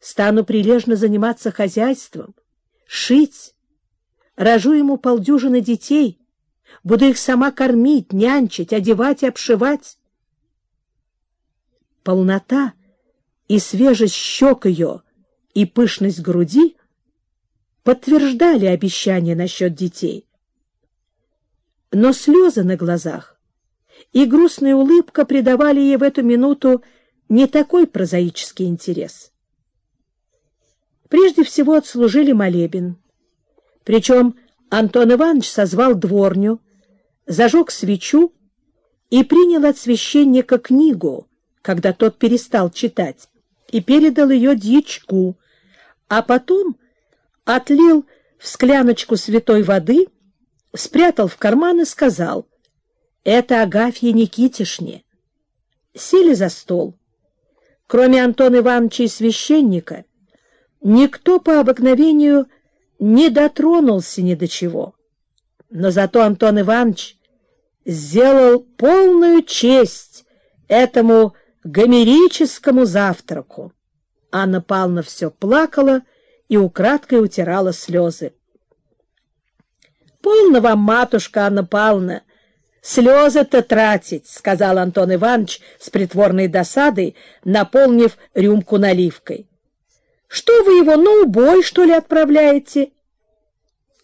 стану прилежно заниматься хозяйством, шить, рожу ему полдюжины детей, буду их сама кормить, нянчить, одевать и обшивать. Полнота и свежесть щек ее и пышность груди подтверждали обещание насчет детей. Но слезы на глазах и грустная улыбка придавали ей в эту минуту не такой прозаический интерес. Прежде всего отслужили молебен. Причем Антон Иванович созвал дворню, зажег свечу и принял от священника книгу, когда тот перестал читать, и передал ее дьячку, а потом отлил в скляночку святой воды, спрятал в карман и сказал, «Это Агафья Никитишне». Сели за стол. Кроме Антона Ивановича и священника, никто по обыкновению не дотронулся ни до чего. Но зато Антон Иванович сделал полную честь этому гомерическому завтраку. Анна Павловна все плакала и украдкой утирала слезы. — Полно вам, матушка Анна Павловна, слезы-то тратить, — сказал Антон Иванович с притворной досадой, наполнив рюмку наливкой. Что вы его на убой, что ли, отправляете?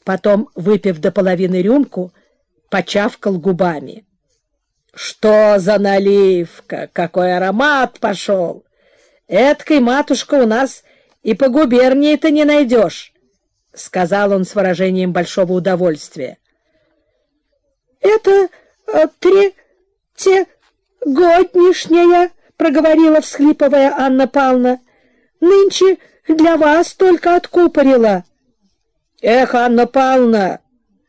Потом, выпив до половины рюмку, почавкал губами. Что за наливка? Какой аромат пошел! Эткой, матушка, у нас и по губернии-то не найдешь, — сказал он с выражением большого удовольствия. — Это э, третье годнишняя, — проговорила, всхлипывая Анна Павловна. — Нынче для вас только откупорила. — Эх, Анна Павловна,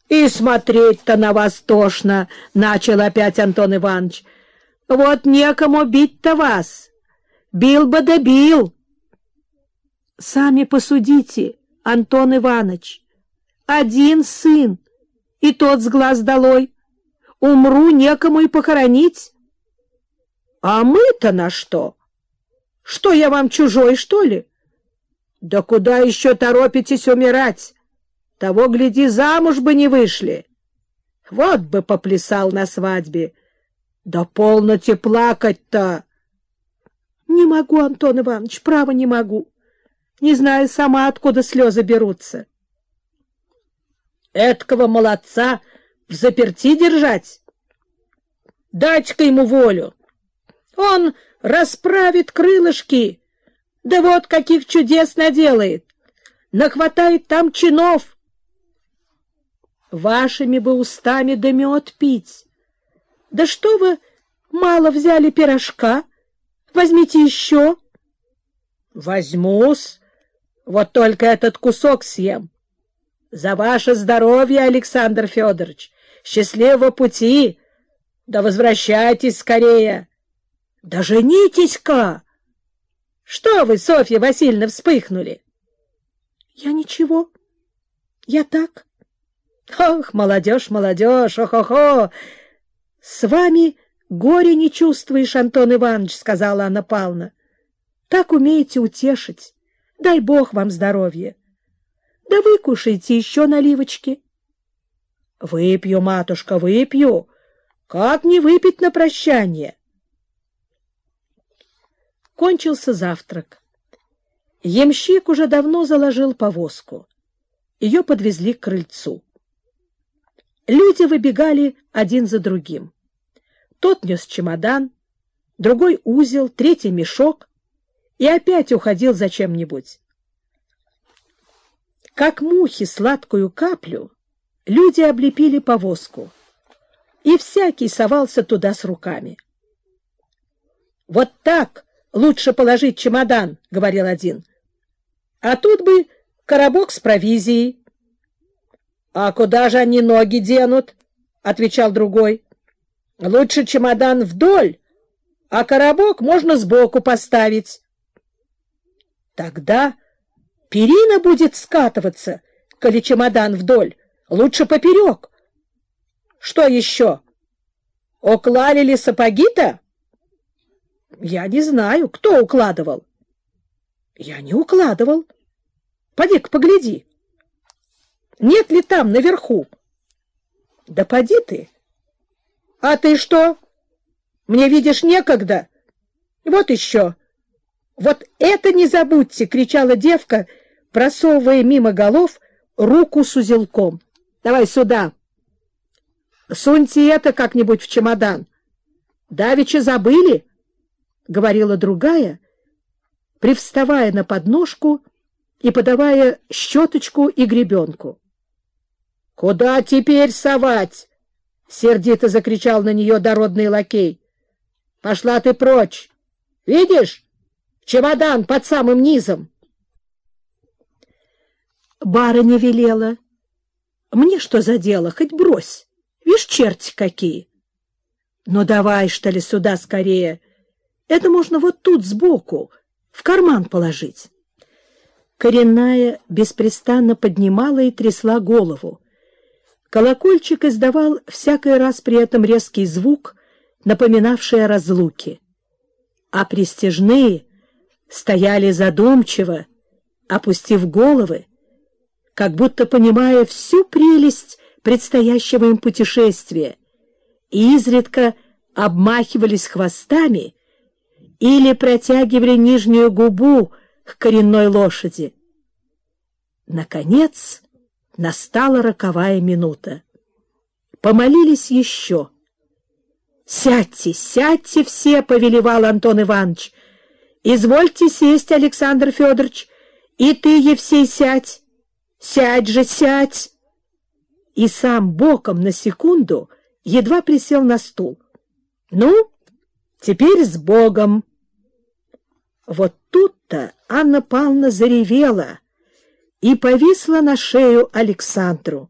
и смотреть-то на вас тошно, — начал опять Антон Иванович. — Вот некому бить-то вас. Бил бы да бил. — Сами посудите, Антон Иванович. Один сын, и тот с глаз долой. Умру, некому и похоронить. — А мы-то на что? Что, я вам чужой, что ли? — да куда еще торопитесь умирать? Того, гляди, замуж бы не вышли. Вот бы поплясал на свадьбе. Да полноте плакать-то! Не могу, Антон Иванович, право не могу. Не знаю сама, откуда слезы берутся. Эткого молодца в заперти держать? Дать-ка ему волю. Он расправит крылышки да вот каких чудес наделает! Нахватает там чинов! Вашими бы устами да мед пить. Да что вы мало взяли пирожка? Возьмите еще. Возьмусь. Вот только этот кусок съем. За ваше здоровье, Александр Федорович. Счастливого пути. Да возвращайтесь скорее. Да женитесь-ка! Что вы, Софья Васильевна, вспыхнули? — Я ничего. Я так. — Ох, молодежь, молодежь, ох-охо! — С вами горе не чувствуешь, Антон Иванович, — сказала Анна Павловна. — Так умеете утешить. Дай Бог вам здоровья. Да выкушайте еще наливочки. — Выпью, матушка, выпью. Как не выпить на прощание? — Кончился завтрак. Ямщик уже давно заложил повозку. Ее подвезли к крыльцу. Люди выбегали один за другим. Тот нес чемодан, другой узел, третий мешок и опять уходил за чем-нибудь. Как мухи сладкую каплю, люди облепили повозку, и всякий совался туда с руками. Вот так лучше положить чемодан, — говорил один. А тут бы коробок с провизией. — А куда же они ноги денут? — отвечал другой. — Лучше чемодан вдоль, а коробок можно сбоку поставить. — Тогда перина будет скатываться, коли чемодан вдоль, лучше поперек. — Что еще? Уклали ли сапоги-то? — Я не знаю, кто укладывал. — Я не укладывал. Поди-ка погляди. Нет ли там наверху? — Да поди ты. — А ты что? Мне, видишь, некогда. Вот еще. Вот это не забудьте! — кричала девка, просовывая мимо голов руку с узелком. — Давай сюда. Суньте это как-нибудь в чемодан. Давеча забыли, — говорила другая, привставая на подножку и подавая щеточку и гребенку. — Куда теперь совать? — сердито закричал на нее дородный лакей. — Пошла ты прочь! Видишь? Чемодан под самым низом. Барыня велела. Мне что за дело? Хоть брось. Вишь, черти какие. Но давай, что ли, сюда скорее. Это можно вот тут сбоку, в карман положить. Коренная беспрестанно поднимала и трясла голову. Колокольчик издавал всякий раз при этом резкий звук, напоминавший о разлуке. А пристежные стояли задумчиво, опустив головы, как будто понимая всю прелесть предстоящего им путешествия, и изредка обмахивались хвостами или протягивали нижнюю губу к коренной лошади. Наконец настала роковая минута. Помолились еще. «Сядьте, сядьте все!» — повелевал Антон Иванович. «Извольте сесть, Александр Федорович, и ты, Евсей, сядь! Сядь же, сядь!» И сам боком на секунду едва присел на стул. «Ну, теперь с Богом!» Вот тут-то Анна Павловна заревела и повисла на шею Александру.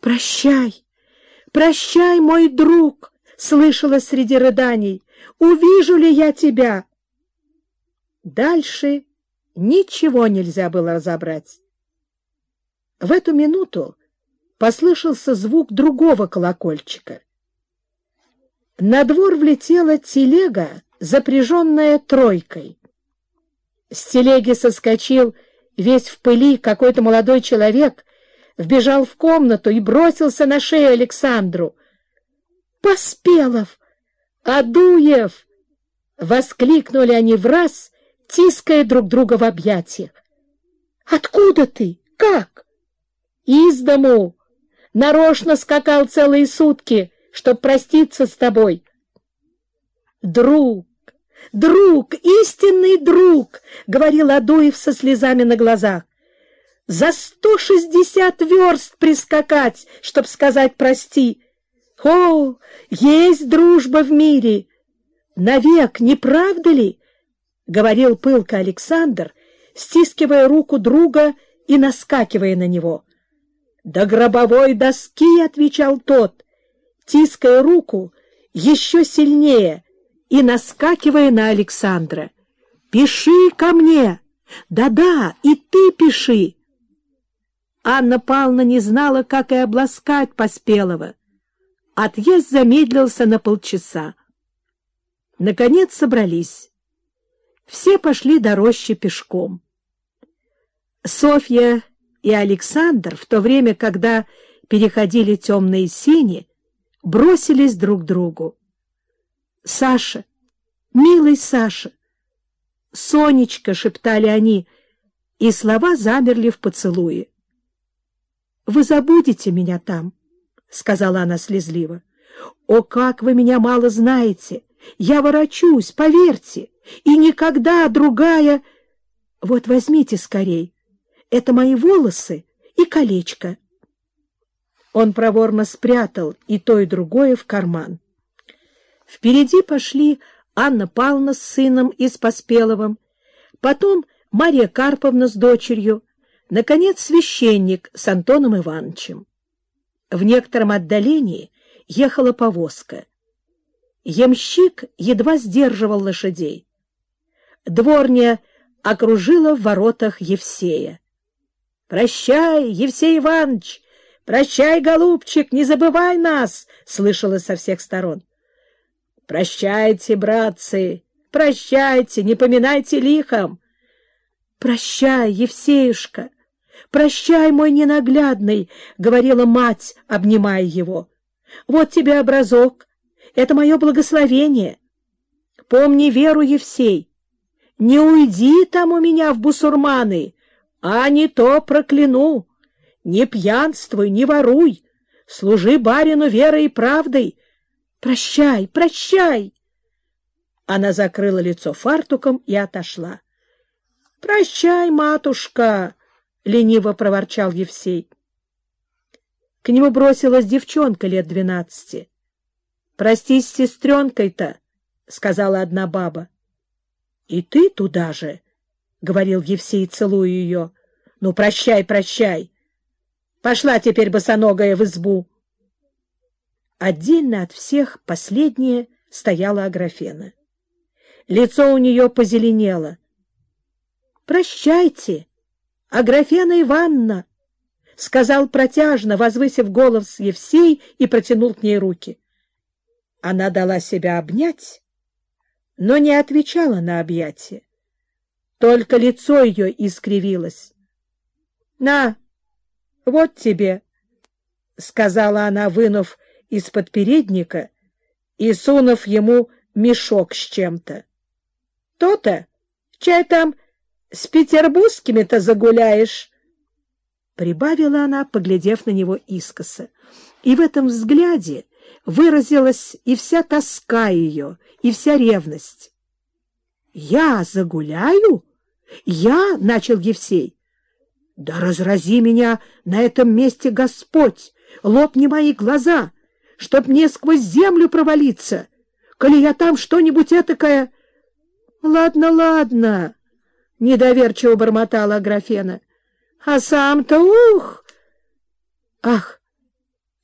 «Прощай, прощай, мой друг!» — слышала среди рыданий. «Увижу ли я тебя?» Дальше ничего нельзя было разобрать. В эту минуту послышался звук другого колокольчика. На двор влетела телега, запряженная тройкой. С телеги соскочил весь в пыли какой-то молодой человек, вбежал в комнату и бросился на шею Александру. «Поспелов! Адуев!» — воскликнули они в раз, тиская друг друга в объятиях. «Откуда ты? Как?» «Из дому! Нарочно скакал целые сутки, чтоб проститься с тобой!» «Друг! Друг, истинный друг, — говорил Адуев со слезами на глазах. За сто шестьдесят верст прискакать, чтоб сказать прости. О, есть дружба в мире! Навек, не правда ли? — говорил пылко Александр, стискивая руку друга и наскакивая на него. — До гробовой доски, — отвечал тот, тиская руку еще сильнее — и наскакивая на Александра. «Пиши ко мне! Да-да, и ты пиши!» Анна Павловна не знала, как и обласкать Поспелого. Отъезд замедлился на полчаса. Наконец собрались. Все пошли до рощи пешком. Софья и Александр, в то время, когда переходили темные сени, бросились друг к другу. Саша, милый Саша. Сонечка, шептали они, и слова замерли в поцелуе. Вы забудете меня там, сказала она слезливо. О, как вы меня мало знаете! Я ворочусь, поверьте, и никогда другая... Вот возьмите скорей. Это мои волосы и колечко. Он проворно спрятал и то, и другое в карман. Впереди пошли Анна Павловна с сыном и с Поспеловым, потом Мария Карповна с дочерью, наконец, священник с Антоном Ивановичем. В некотором отдалении ехала повозка. Ямщик едва сдерживал лошадей. Дворня окружила в воротах Евсея. — Прощай, Евсей Иванович! Прощай, голубчик, не забывай нас! — слышалось со всех сторон. Прощайте, братцы, прощайте, не поминайте лихом. Прощай, Евсеюшка, прощай, мой ненаглядный, — говорила мать, обнимая его. Вот тебе образок, это мое благословение. Помни веру, Евсей, не уйди там у меня в бусурманы, а не то прокляну. Не пьянствуй, не воруй, служи барину верой и правдой. Прощай, прощай. Она закрыла лицо фартуком и отошла. — Прощай, матушка! — лениво проворчал Евсей. К нему бросилась девчонка лет двенадцати. — Простись с сестренкой-то, — сказала одна баба. — И ты туда же, — говорил Евсей, целуя ее. — Ну, прощай, прощай. Пошла теперь босоногая в избу. Отдельно от всех последняя стояла Аграфена. Лицо у нее позеленело. «Прощайте, Аграфена Ивановна!» — сказал протяжно, возвысив голос Евсей и протянул к ней руки. Она дала себя обнять, но не отвечала на объятие. Только лицо ее искривилось. — На, вот тебе, — сказала она, вынув из-под передника и сунув ему мешок с чем-то. — То-то, чай там с петербургскими-то загуляешь. Прибавила она, поглядев на него искоса. И в этом взгляде выразилась и вся тоска ее, и вся ревность. — Я загуляю? Я? — начал Евсей. — Да разрази меня на этом месте Господь! Лопни мои глаза, чтоб мне сквозь землю провалиться, коли я там что-нибудь этакое... — Ладно, ладно, — недоверчиво бормотала Аграфена. — А сам-то ух! — Ах,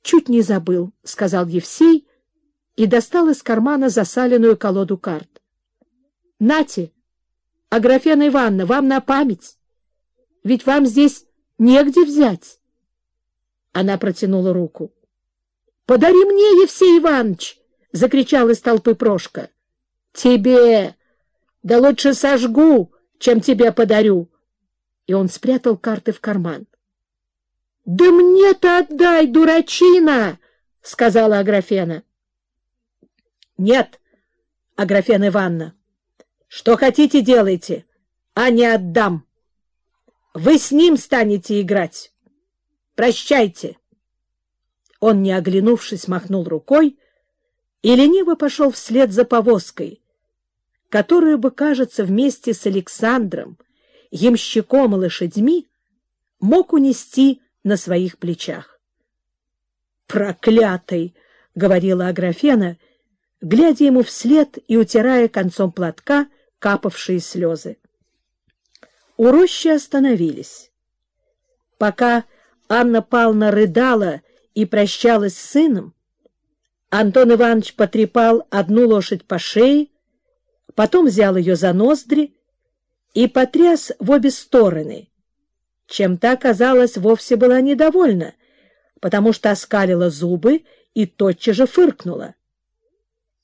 чуть не забыл, — сказал Евсей и достал из кармана засаленную колоду карт. — Нате, Аграфена Ивановна, вам на память. Ведь вам здесь негде взять. Она протянула руку. — Подари мне, Евсей Иванович! — закричал из толпы Прошка. — Тебе! Да лучше сожгу, чем тебе подарю. И он спрятал карты в карман. — Да мне-то отдай, дурачина! — сказала Аграфена. — Нет, Аграфена Ивановна, что хотите делайте, а не отдам. Вы с ним станете играть. Прощайте. Он, не оглянувшись, махнул рукой и лениво пошел вслед за повозкой, которую бы, кажется, вместе с Александром, ямщиком и лошадьми мог унести на своих плечах. «Проклятый!» — говорила Аграфена, глядя ему вслед и утирая концом платка капавшие слезы. У рощи остановились. Пока Анна Павловна рыдала и прощалась с сыном, Антон Иванович потрепал одну лошадь по шее, потом взял ее за ноздри и потряс в обе стороны, чем та, казалось, вовсе была недовольна, потому что оскалила зубы и тотчас же фыркнула.